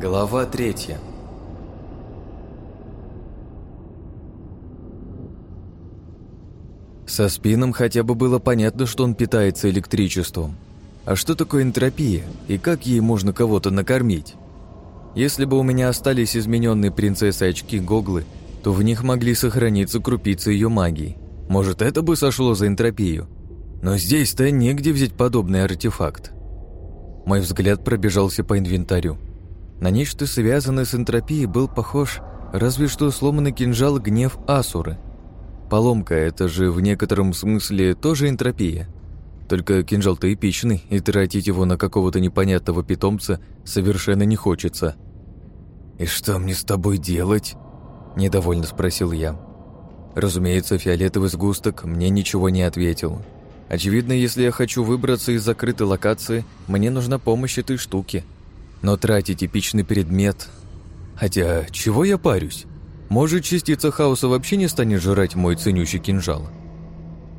Глава третья. Со спином хотя бы было понятно, что он питается электричеством. А что такое энтропия и как ей можно кого-то накормить? Если бы у меня остались измененные принцессы очки-гоглы, то в них могли сохраниться крупицы ее магии. Может, это бы сошло за энтропию. Но здесь-то негде взять подобный артефакт. Мой взгляд пробежался по инвентарю. На Нечто, связанное с энтропией, был похож разве что сломанный кинжал гнев Асуры. Поломка – это же в некотором смысле тоже энтропия. Только кинжал-то эпичный, и тратить его на какого-то непонятного питомца совершенно не хочется. «И что мне с тобой делать?» – недовольно спросил я. Разумеется, фиолетовый сгусток мне ничего не ответил. Очевидно, если я хочу выбраться из закрытой локации, мне нужна помощь этой штуки – но тратить эпичный предмет... Хотя, чего я парюсь? Может, частица хаоса вообще не станет жрать мой ценющий кинжал?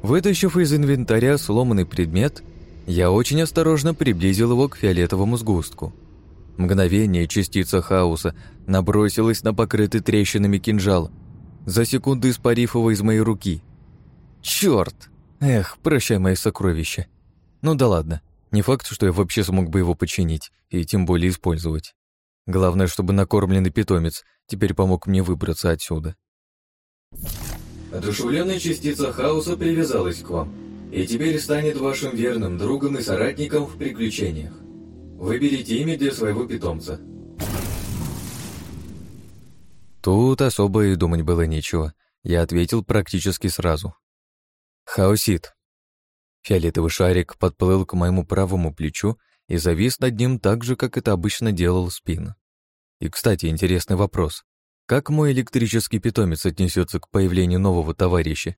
Вытащив из инвентаря сломанный предмет, я очень осторожно приблизил его к фиолетовому сгустку. Мгновение частица хаоса набросилась на покрытый трещинами кинжал, за секунды испарив его из моей руки. Черт! Эх, прощай, мои сокровища. Ну да ладно, не факт, что я вообще смог бы его починить и тем более использовать. Главное, чтобы накормленный питомец теперь помог мне выбраться отсюда. Одушевленная частица хаоса привязалась к вам и теперь станет вашим верным другом и соратником в приключениях. Выберите имя для своего питомца. Тут особо и думать было нечего. Я ответил практически сразу. Хаосит. Фиолетовый шарик подплыл к моему правому плечу и завис над ним так же, как это обычно делал спин. И, кстати, интересный вопрос. Как мой электрический питомец отнесется к появлению нового товарища?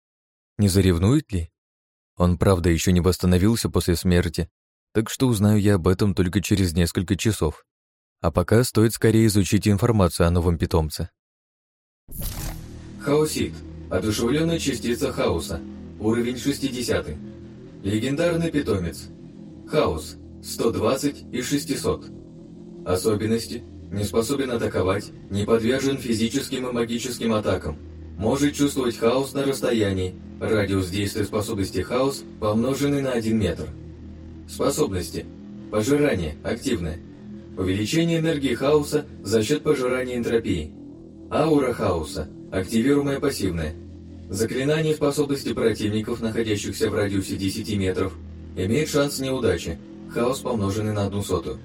Не заревнует ли? Он, правда, еще не восстановился после смерти, так что узнаю я об этом только через несколько часов. А пока стоит скорее изучить информацию о новом питомце. Хаосит. Одушевленная частица хаоса. Уровень 60. Легендарный питомец. Хаос 120 и 600. Особенности. Не способен атаковать, не подвержен физическим и магическим атакам. Может чувствовать хаос на расстоянии. Радиус действия способности хаос помноженный на 1 метр. Способности. Пожирание активное. Увеличение энергии хаоса за счет пожирания энтропии. Аура хаоса. Активируемая пассивная. Заклинание, способности противников, находящихся в радиусе 10 метров, имеет шанс неудачи, хаос помноженный на одну сотую.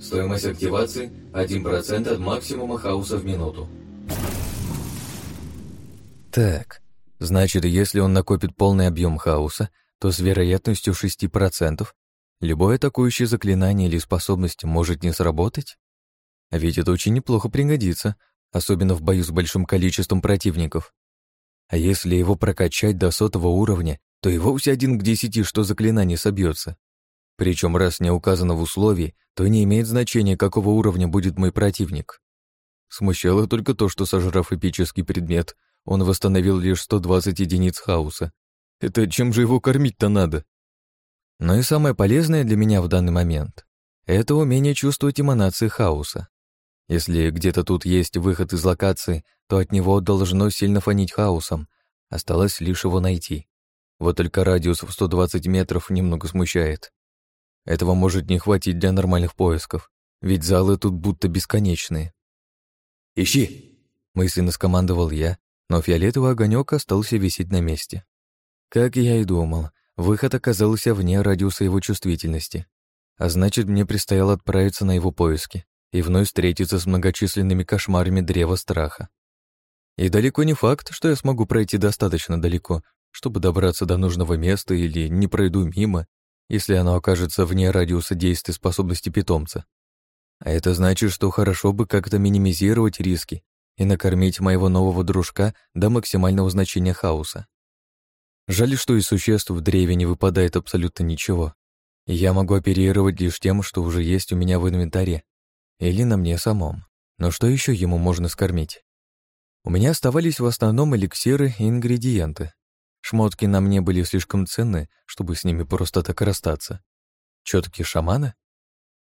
Стоимость активации 1% от максимума хаоса в минуту. Так, значит, если он накопит полный объем хаоса, то с вероятностью 6% любое атакующее заклинание или способность может не сработать? А ведь это очень неплохо пригодится, особенно в бою с большим количеством противников. А если его прокачать до сотого уровня, то и вовсе один к десяти, что заклинание собьется. Причем раз не указано в условии, то не имеет значения, какого уровня будет мой противник. Смущало только то, что, сожрав эпический предмет, он восстановил лишь 120 единиц хаоса. Это чем же его кормить-то надо? Но и самое полезное для меня в данный момент — это умение чувствовать эманации хаоса. Если где-то тут есть выход из локации, то от него должно сильно фонить хаосом. Осталось лишь его найти. Вот только радиус в 120 метров немного смущает. Этого может не хватить для нормальных поисков, ведь залы тут будто бесконечные. «Ищи!» — мысленно скомандовал я, но фиолетовый огонек остался висеть на месте. Как я и думал, выход оказался вне радиуса его чувствительности, а значит, мне предстояло отправиться на его поиски и вновь встретиться с многочисленными кошмарами древа страха. И далеко не факт, что я смогу пройти достаточно далеко, чтобы добраться до нужного места или не пройду мимо, если оно окажется вне радиуса действия способности питомца. А это значит, что хорошо бы как-то минимизировать риски и накормить моего нового дружка до максимального значения хаоса. Жаль, что из существ в древе не выпадает абсолютно ничего. И я могу оперировать лишь тем, что уже есть у меня в инвентаре или на мне самом. Но что еще ему можно скормить? У меня оставались в основном эликсиры и ингредиенты. Шмотки на мне были слишком ценны, чтобы с ними просто так расстаться. Четки шамана?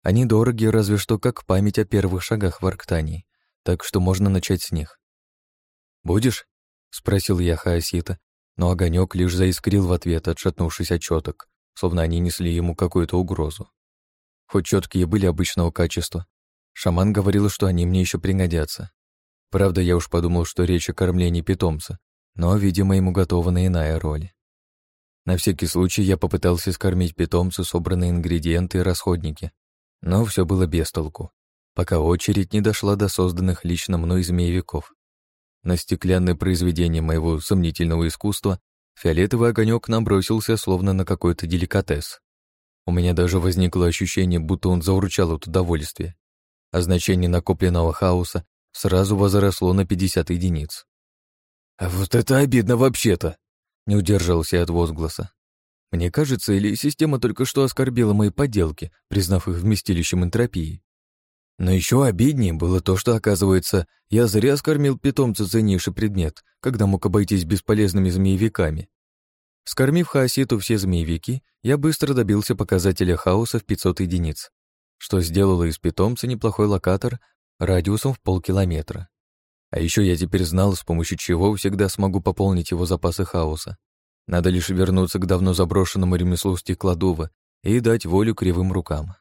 Они дороги разве что как память о первых шагах в Арктании, так что можно начать с них. «Будешь?» — спросил я Хаосита, но огонек лишь заискрил в ответ, отшатнувшись от четок, словно они несли ему какую-то угрозу. Хоть четкие были обычного качества, Шаман говорил, что они мне еще пригодятся. Правда, я уж подумал, что речь о кормлении питомца, но, видимо, ему готована иная роль. На всякий случай я попытался скормить питомцу собранные ингредиенты и расходники, но все было без толку, пока очередь не дошла до созданных лично мной змеевиков. На стеклянное произведение моего сомнительного искусства фиолетовый огонек набросился словно на какой-то деликатес. У меня даже возникло ощущение, будто он заурчал от удовольствия а значение накопленного хаоса сразу возросло на 50 единиц. А «Вот это обидно вообще-то!» — не удержался от возгласа. «Мне кажется, или система только что оскорбила мои подделки, признав их вместилищем энтропии?» Но еще обиднее было то, что, оказывается, я зря скормил питомца ценнейший предмет, когда мог обойтись бесполезными змеевиками. Скормив хаоситу все змеевики, я быстро добился показателя хаоса в 500 единиц что сделало из питомца неплохой локатор радиусом в полкилометра. А еще я теперь знал, с помощью чего всегда смогу пополнить его запасы хаоса. Надо лишь вернуться к давно заброшенному ремеслу стеклодува и дать волю кривым рукам.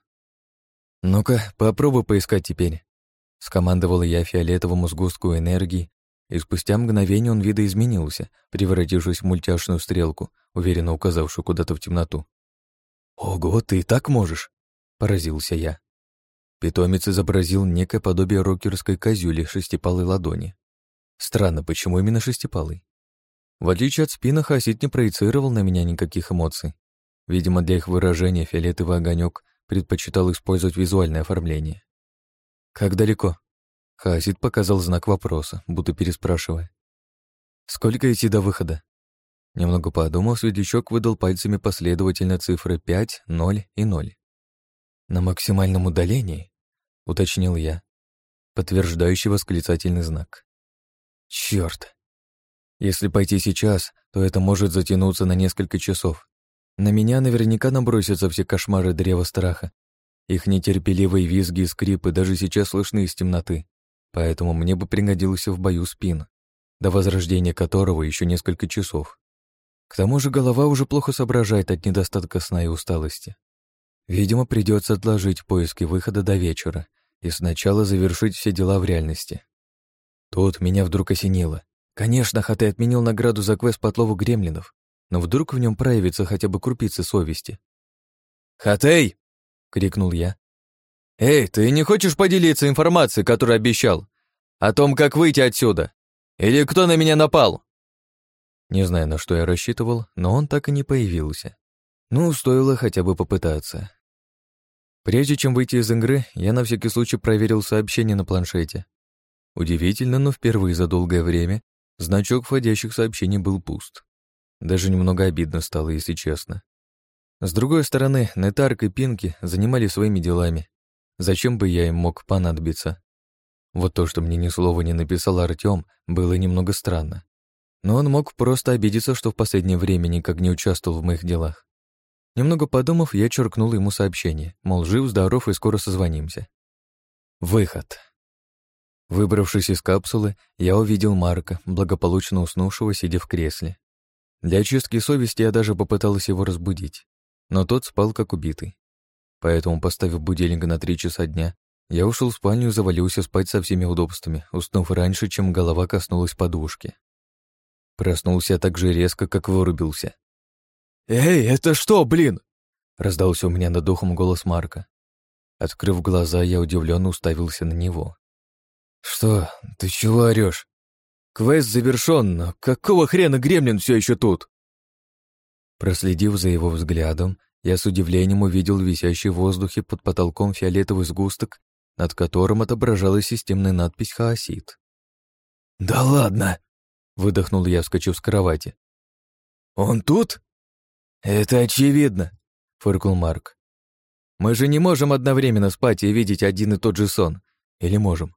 «Ну-ка, попробуй поискать теперь», — скомандовал я фиолетовому сгустку энергии, и спустя мгновение он видоизменился, превратившись в мультяшную стрелку, уверенно указавшую куда-то в темноту. «Ого, ты и так можешь!» — поразился я. Питомец изобразил некое подобие рокерской козюли шестипалой ладони. Странно, почему именно шестипалый? В отличие от спина, Хасит не проецировал на меня никаких эмоций. Видимо, для их выражения фиолетовый огонек предпочитал использовать визуальное оформление. «Как далеко?» Хасит показал знак вопроса, будто переспрашивая. «Сколько идти до выхода?» Немного подумав, светлячок выдал пальцами последовательно цифры 5, 0 и 0. «На максимальном удалении?» — уточнил я. Подтверждающий восклицательный знак. Черт! Если пойти сейчас, то это может затянуться на несколько часов. На меня наверняка набросятся все кошмары древа страха. Их нетерпеливые визги и скрипы даже сейчас слышны из темноты, поэтому мне бы пригодился в бою спин, до возрождения которого еще несколько часов. К тому же голова уже плохо соображает от недостатка сна и усталости. Видимо, придется отложить поиски выхода до вечера и сначала завершить все дела в реальности. Тут меня вдруг осенило. Конечно, Хатай отменил награду за квест по отлову гремлинов, но вдруг в нем проявится хотя бы крупицы совести. «Хатей!» — крикнул я. «Эй, ты не хочешь поделиться информацией, которую обещал? О том, как выйти отсюда? Или кто на меня напал?» Не знаю, на что я рассчитывал, но он так и не появился. Ну, стоило хотя бы попытаться. Прежде чем выйти из игры, я на всякий случай проверил сообщения на планшете. Удивительно, но впервые за долгое время значок входящих сообщений был пуст. Даже немного обидно стало, если честно. С другой стороны, Нетарк и Пинки занимали своими делами. Зачем бы я им мог понадобиться? Вот то, что мне ни слова не написал Артём, было немного странно. Но он мог просто обидеться, что в последнее время никак не участвовал в моих делах. Немного подумав, я черкнул ему сообщение, мол, жив, здоров и скоро созвонимся. Выход. Выбравшись из капсулы, я увидел Марка, благополучно уснувшего, сидя в кресле. Для очистки совести я даже попытался его разбудить, но тот спал как убитый. Поэтому, поставив будильник на три часа дня, я ушел в спальню и завалился спать со всеми удобствами, уснув раньше, чем голова коснулась подушки. Проснулся так же резко, как вырубился. «Эй, это что, блин?» — раздался у меня над духом голос Марка. Открыв глаза, я удивленно уставился на него. «Что? Ты чего орешь? Квест завершен, но какого хрена гремлин все еще тут?» Проследив за его взглядом, я с удивлением увидел висящий в воздухе под потолком фиолетовый сгусток, над которым отображалась системная надпись «Хаосит». «Да ладно!» — выдохнул я, вскочив с кровати. «Он тут?» «Это очевидно», — фыркнул Марк. «Мы же не можем одновременно спать и видеть один и тот же сон. Или можем?»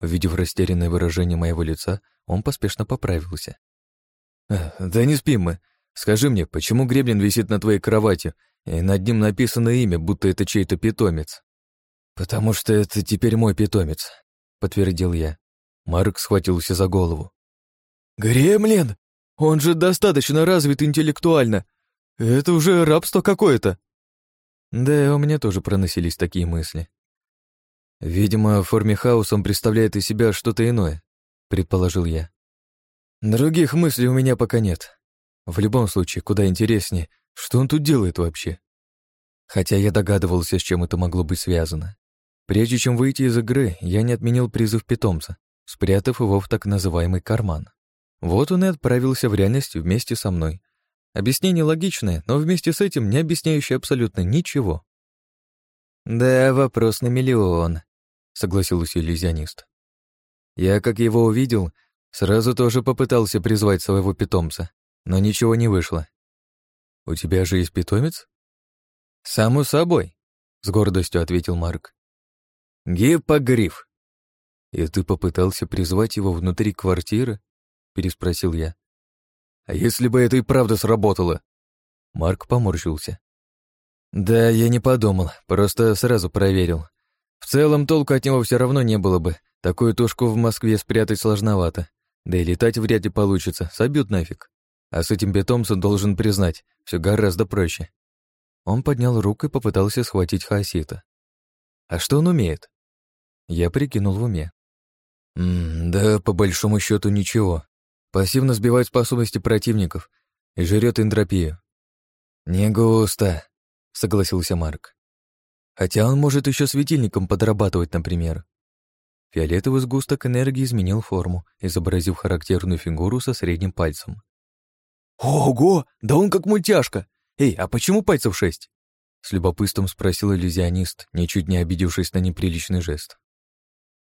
Увидев растерянное выражение моего лица, он поспешно поправился. Э, «Да не спим мы. Скажи мне, почему гребень висит на твоей кровати, и над ним написано имя, будто это чей-то питомец?» «Потому что это теперь мой питомец», — подтвердил я. Марк схватился за голову. «Гремлин! Он же достаточно развит интеллектуально. Это уже рабство какое-то. Да, у меня тоже проносились такие мысли. Видимо, в форме хаос он представляет из себя что-то иное, предположил я. Других мыслей у меня пока нет. В любом случае, куда интереснее, что он тут делает вообще. Хотя я догадывался, с чем это могло быть связано. Прежде чем выйти из игры, я не отменил призыв питомца, спрятав его в так называемый карман. Вот он и отправился в реальность вместе со мной, Объяснение логичное, но вместе с этим не объясняющее абсолютно ничего. «Да, вопрос на миллион», — согласился иллюзионист. Я, как его увидел, сразу тоже попытался призвать своего питомца, но ничего не вышло. «У тебя же есть питомец?» «Само собой», — с гордостью ответил Марк. «Гиппогриф». «И ты попытался призвать его внутри квартиры?» — переспросил я, а если бы это и правда сработало?» Марк поморщился. «Да, я не подумал, просто сразу проверил. В целом толку от него все равно не было бы. Такую тушку в Москве спрятать сложновато. Да и летать вряд ли получится, собьют нафиг. А с этим питомцем, должен признать, все гораздо проще». Он поднял руку и попытался схватить Хаосита. «А что он умеет?» Я прикинул в уме. «Да, по большому счету ничего. Пассивно сбивает способности противников и жрет энтропию. «Не густо», — согласился Марк. «Хотя он может еще светильником подрабатывать, например». Фиолетовый сгусток энергии изменил форму, изобразив характерную фигуру со средним пальцем. «Ого! Да он как мультяшка! Эй, а почему пальцев шесть?» С любопытством спросил иллюзионист, ничуть не обидевшись на неприличный жест.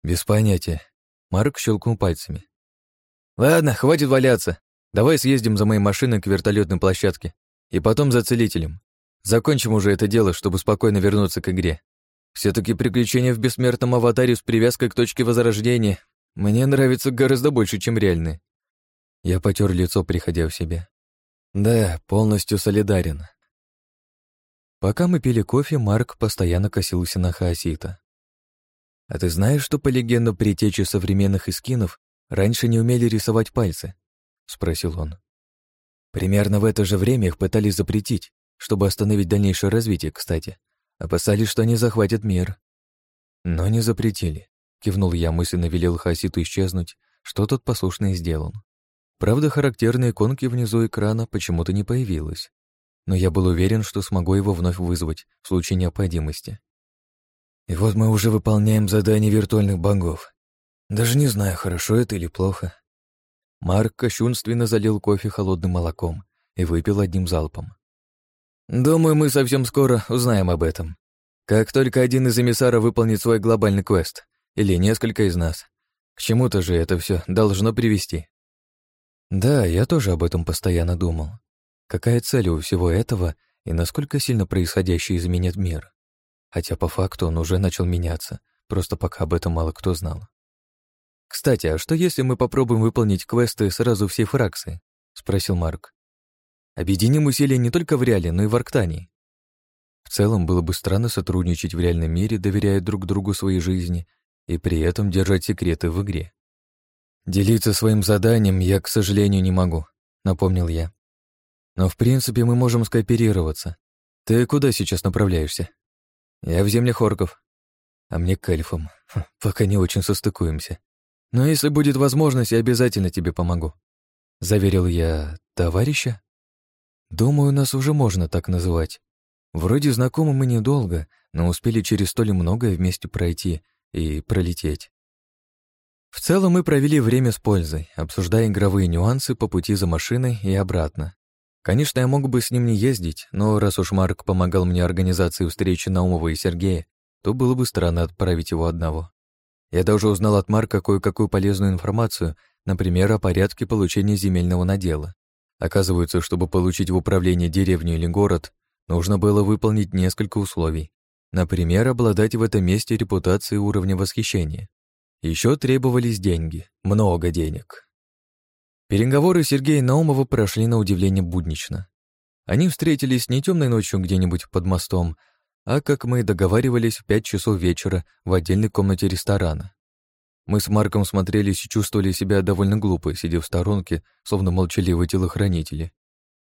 «Без понятия». Марк щелкнул пальцами. «Ладно, хватит валяться. Давай съездим за моей машиной к вертолетной площадке. И потом за целителем. Закончим уже это дело, чтобы спокойно вернуться к игре. все таки приключения в бессмертном аватаре с привязкой к точке возрождения мне нравятся гораздо больше, чем реальные». Я потер лицо, приходя в себя. «Да, полностью солидарен». Пока мы пили кофе, Марк постоянно косился на Хаосита. «А ты знаешь, что по легенду притечи современных эскинов Раньше не умели рисовать пальцы?» — спросил он. Примерно в это же время их пытались запретить, чтобы остановить дальнейшее развитие, кстати. Опасались, что они захватят мир. Но не запретили. Кивнул я, мысленно велел Хаситу исчезнуть, что тот послушно и сделал. Правда, характерные иконки внизу экрана почему-то не появилось. Но я был уверен, что смогу его вновь вызвать в случае необходимости. И вот мы уже выполняем задание виртуальных богов. Даже не знаю, хорошо это или плохо. Марк кощунственно залил кофе холодным молоком и выпил одним залпом. «Думаю, мы совсем скоро узнаем об этом. Как только один из эмиссаров выполнит свой глобальный квест, или несколько из нас. К чему-то же это все должно привести». Да, я тоже об этом постоянно думал. Какая цель у всего этого и насколько сильно происходящее изменит мир? Хотя по факту он уже начал меняться, просто пока об этом мало кто знал. «Кстати, а что если мы попробуем выполнить квесты сразу всей фракции?» — спросил Марк. «Объединим усилия не только в Реале, но и в Арктании». В целом было бы странно сотрудничать в реальном мире, доверяя друг другу своей жизни и при этом держать секреты в игре. «Делиться своим заданием я, к сожалению, не могу», — напомнил я. «Но в принципе мы можем скооперироваться. Ты куда сейчас направляешься?» «Я в землях орков», а мне к эльфам. Пока не очень состыкуемся. Но если будет возможность, я обязательно тебе помогу», — заверил я товарища. «Думаю, нас уже можно так называть. Вроде знакомы мы недолго, но успели через столь многое вместе пройти и пролететь». В целом мы провели время с пользой, обсуждая игровые нюансы по пути за машиной и обратно. Конечно, я мог бы с ним не ездить, но раз уж Марк помогал мне организации встречи Наумова и Сергея, то было бы странно отправить его одного. Я даже узнал от Марка кое-какую полезную информацию, например, о порядке получения земельного надела. Оказывается, чтобы получить в управление деревню или город, нужно было выполнить несколько условий. Например, обладать в этом месте репутацией уровня восхищения. Еще требовались деньги, много денег. Переговоры Сергея Наумова прошли на удивление буднично. Они встретились не темной ночью где-нибудь под мостом, а как мы и договаривались, в пять часов вечера в отдельной комнате ресторана. Мы с Марком смотрелись и чувствовали себя довольно глупо, сидя в сторонке, словно молчаливые телохранители.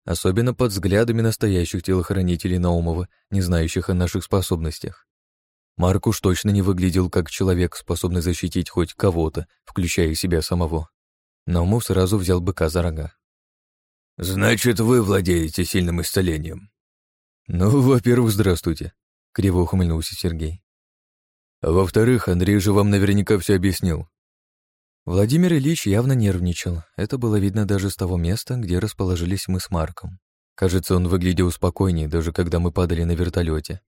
Особенно под взглядами настоящих телохранителей Наумова, не знающих о наших способностях. Марк уж точно не выглядел как человек, способный защитить хоть кого-то, включая себя самого. Наумов сразу взял быка за рога. «Значит, вы владеете сильным исцелением?» «Ну, во-первых, здравствуйте», Криво ухмыльнулся Сергей. А во-вторых, Андрей же вам наверняка все объяснил. Владимир Ильич явно нервничал. Это было видно даже с того места, где расположились мы с Марком. Кажется, он выглядел спокойнее, даже когда мы падали на вертолете.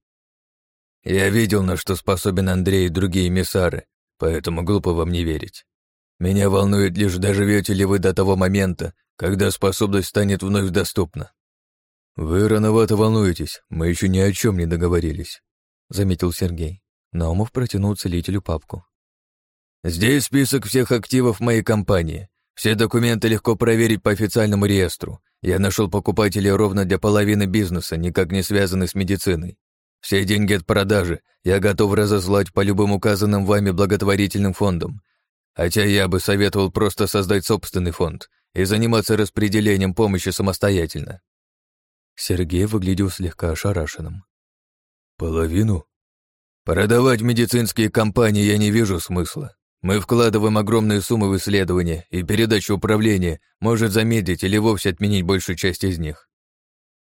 «Я видел, на что способен Андрей и другие миссары, поэтому глупо вам не верить. Меня волнует лишь, доживете ли вы до того момента, когда способность станет вновь доступна. «Вы рановато волнуетесь, мы еще ни о чем не договорились», — заметил Сергей. Наумов протянул целителю папку. «Здесь список всех активов моей компании. Все документы легко проверить по официальному реестру. Я нашел покупателей ровно для половины бизнеса, никак не связанных с медициной. Все деньги от продажи я готов разослать по любым указанным вами благотворительным фондам. Хотя я бы советовал просто создать собственный фонд и заниматься распределением помощи самостоятельно. Сергей выглядел слегка ошарашенным. «Половину? Продавать медицинские компании я не вижу смысла. Мы вкладываем огромные суммы в исследования, и передача управления может замедлить или вовсе отменить большую часть из них».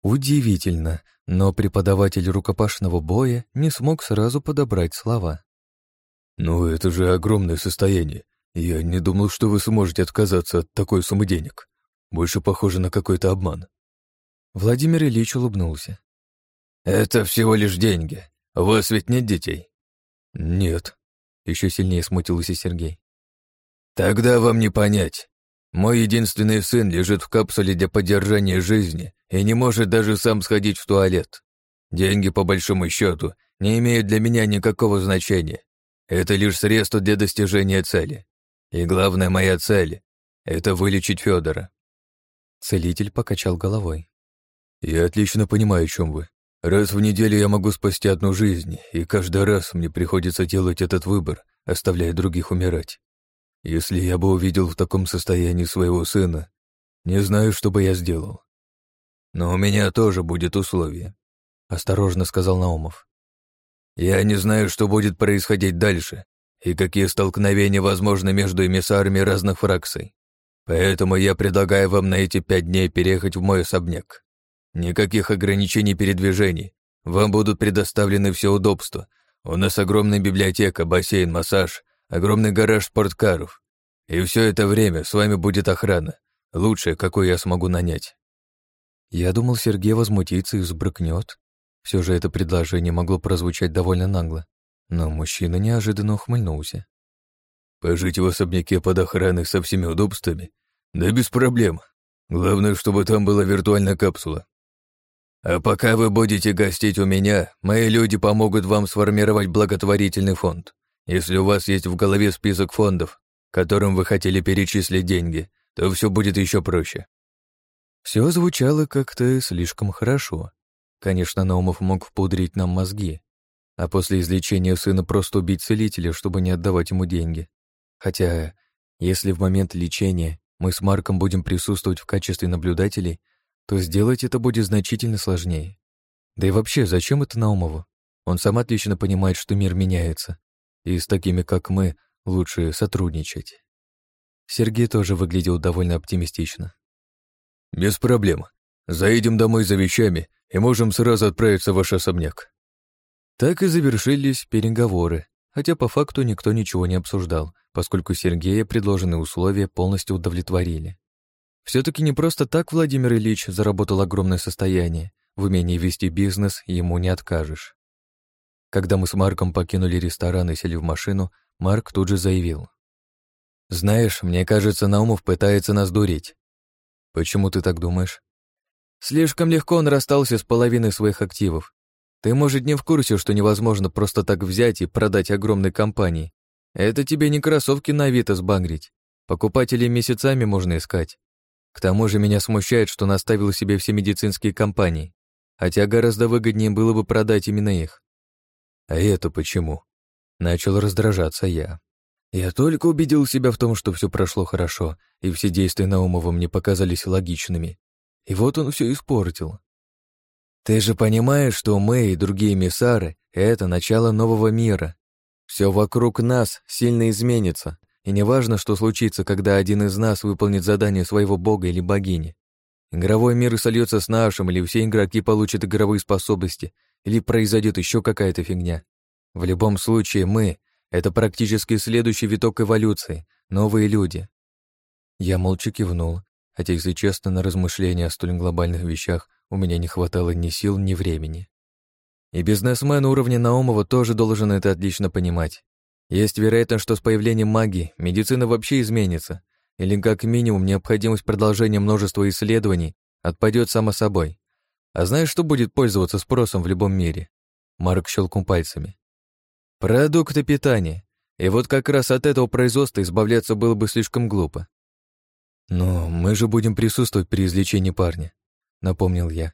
Удивительно, но преподаватель рукопашного боя не смог сразу подобрать слова. «Ну, это же огромное состояние. Я не думал, что вы сможете отказаться от такой суммы денег. Больше похоже на какой-то обман». Владимир Ильич улыбнулся. «Это всего лишь деньги. У вас ведь нет детей?» «Нет», — еще сильнее смутился Сергей. «Тогда вам не понять. Мой единственный сын лежит в капсуле для поддержания жизни и не может даже сам сходить в туалет. Деньги, по большому счету, не имеют для меня никакого значения. Это лишь средство для достижения цели. И главная моя цель — это вылечить Федора. Целитель покачал головой. Я отлично понимаю, о чем вы. Раз в неделю я могу спасти одну жизнь, и каждый раз мне приходится делать этот выбор, оставляя других умирать. Если я бы увидел в таком состоянии своего сына, не знаю, что бы я сделал. Но у меня тоже будет условие, — осторожно сказал Наумов. Я не знаю, что будет происходить дальше, и какие столкновения возможны между эмиссарами разных фракций. Поэтому я предлагаю вам на эти пять дней переехать в мой особняк. Никаких ограничений передвижений. Вам будут предоставлены все удобства. У нас огромная библиотека, бассейн, массаж, огромный гараж спорткаров. И все это время с вами будет охрана. Лучшая, какую я смогу нанять. Я думал, Сергей возмутится и сбрыкнет. Все же это предложение могло прозвучать довольно нагло. Но мужчина неожиданно ухмыльнулся. «Пожить в особняке под охраной со всеми удобствами? Да без проблем. Главное, чтобы там была виртуальная капсула. А пока вы будете гостить у меня, мои люди помогут вам сформировать благотворительный фонд. Если у вас есть в голове список фондов, которым вы хотели перечислить деньги, то все будет еще проще. Все звучало как-то слишком хорошо. Конечно, Наумов мог впудрить нам мозги, а после излечения сына просто убить целителя, чтобы не отдавать ему деньги. Хотя, если в момент лечения мы с Марком будем присутствовать в качестве наблюдателей, то сделать это будет значительно сложнее. Да и вообще, зачем это Наумову? Он сам отлично понимает, что мир меняется, и с такими, как мы, лучше сотрудничать. Сергей тоже выглядел довольно оптимистично. «Без проблем. Заедем домой за вещами и можем сразу отправиться в ваш особняк». Так и завершились переговоры, хотя по факту никто ничего не обсуждал, поскольку Сергея предложенные условия полностью удовлетворили. Все-таки не просто так Владимир Ильич заработал огромное состояние. В умении вести бизнес ему не откажешь. Когда мы с Марком покинули ресторан и сели в машину, Марк тут же заявил. «Знаешь, мне кажется, Наумов пытается нас дурить». «Почему ты так думаешь?» «Слишком легко он расстался с половиной своих активов. Ты, может, не в курсе, что невозможно просто так взять и продать огромной компании. Это тебе не кроссовки на Авито сбангрить. Покупателей месяцами можно искать. К тому же меня смущает, что наставил оставил себе все медицинские компании, хотя гораздо выгоднее было бы продать именно их. А это почему? Начал раздражаться я. Я только убедил себя в том, что все прошло хорошо, и все действия Наумова мне показались логичными. И вот он все испортил. Ты же понимаешь, что мы и другие миссары — это начало нового мира. Все вокруг нас сильно изменится, и не важно, что случится, когда один из нас выполнит задание своего бога или богини. Игровой мир сольется с нашим, или все игроки получат игровые способности, или произойдет еще какая-то фигня. В любом случае, мы — это практически следующий виток эволюции, новые люди. Я молча кивнул, хотя, если честно, на размышления о столь глобальных вещах у меня не хватало ни сил, ни времени. И бизнесмен уровня Наумова тоже должен это отлично понимать. Есть вероятность, что с появлением магии медицина вообще изменится, или как минимум необходимость продолжения множества исследований отпадет само собой. А знаешь, что будет пользоваться спросом в любом мире? Марк щелкнул пальцами. Продукты питания. И вот как раз от этого производства избавляться было бы слишком глупо. «Но мы же будем присутствовать при излечении парня», — напомнил я.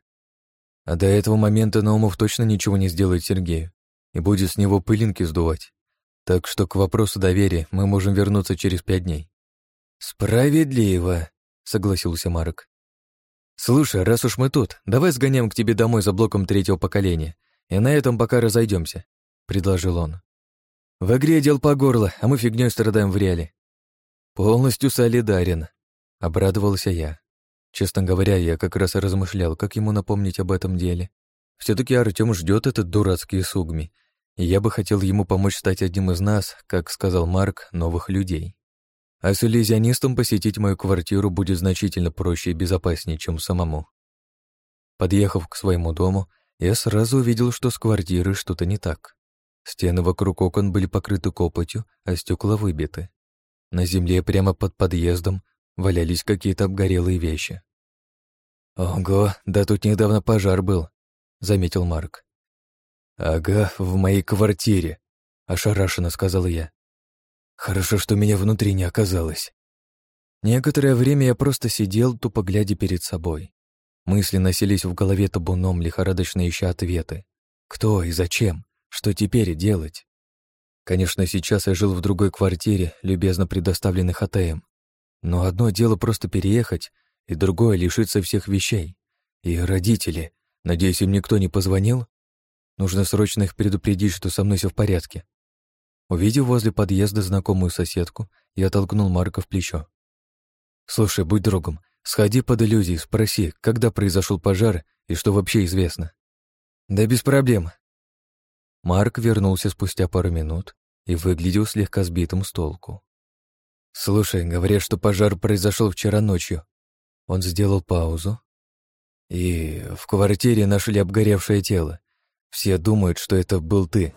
«А до этого момента Наумов точно ничего не сделает Сергею и будет с него пылинки сдувать». Так что к вопросу доверия мы можем вернуться через пять дней». «Справедливо», — согласился Марк. «Слушай, раз уж мы тут, давай сгоняем к тебе домой за блоком третьего поколения, и на этом пока разойдемся, предложил он. «В игре дел по горло, а мы фигнёй страдаем в реале». «Полностью солидарен», — обрадовался я. Честно говоря, я как раз и размышлял, как ему напомнить об этом деле. все таки Артём ждет этот дурацкий сугми, я бы хотел ему помочь стать одним из нас, как сказал Марк, новых людей. А с иллюзионистом посетить мою квартиру будет значительно проще и безопаснее, чем самому. Подъехав к своему дому, я сразу увидел, что с квартиры что-то не так. Стены вокруг окон были покрыты копотью, а стекла выбиты. На земле прямо под подъездом валялись какие-то обгорелые вещи. «Ого, да тут недавно пожар был», — заметил Марк. «Ага, в моей квартире», а — ошарашенно сказал я. «Хорошо, что меня внутри не оказалось». Некоторое время я просто сидел, тупо глядя перед собой. Мысли носились в голове табуном, лихорадочно ища ответы. Кто и зачем? Что теперь делать? Конечно, сейчас я жил в другой квартире, любезно предоставленной Хатеем. Но одно дело просто переехать, и другое — лишиться всех вещей. И родители. Надеюсь, им никто не позвонил? Нужно срочно их предупредить, что со мной все в порядке. Увидев возле подъезда знакомую соседку, я толкнул Марка в плечо. «Слушай, будь другом, сходи под иллюзии, спроси, когда произошел пожар и что вообще известно». «Да без проблем». Марк вернулся спустя пару минут и выглядел слегка сбитым с толку. «Слушай, говорят, что пожар произошел вчера ночью». Он сделал паузу. «И в квартире нашли обгоревшее тело. Все думают, что это был ты.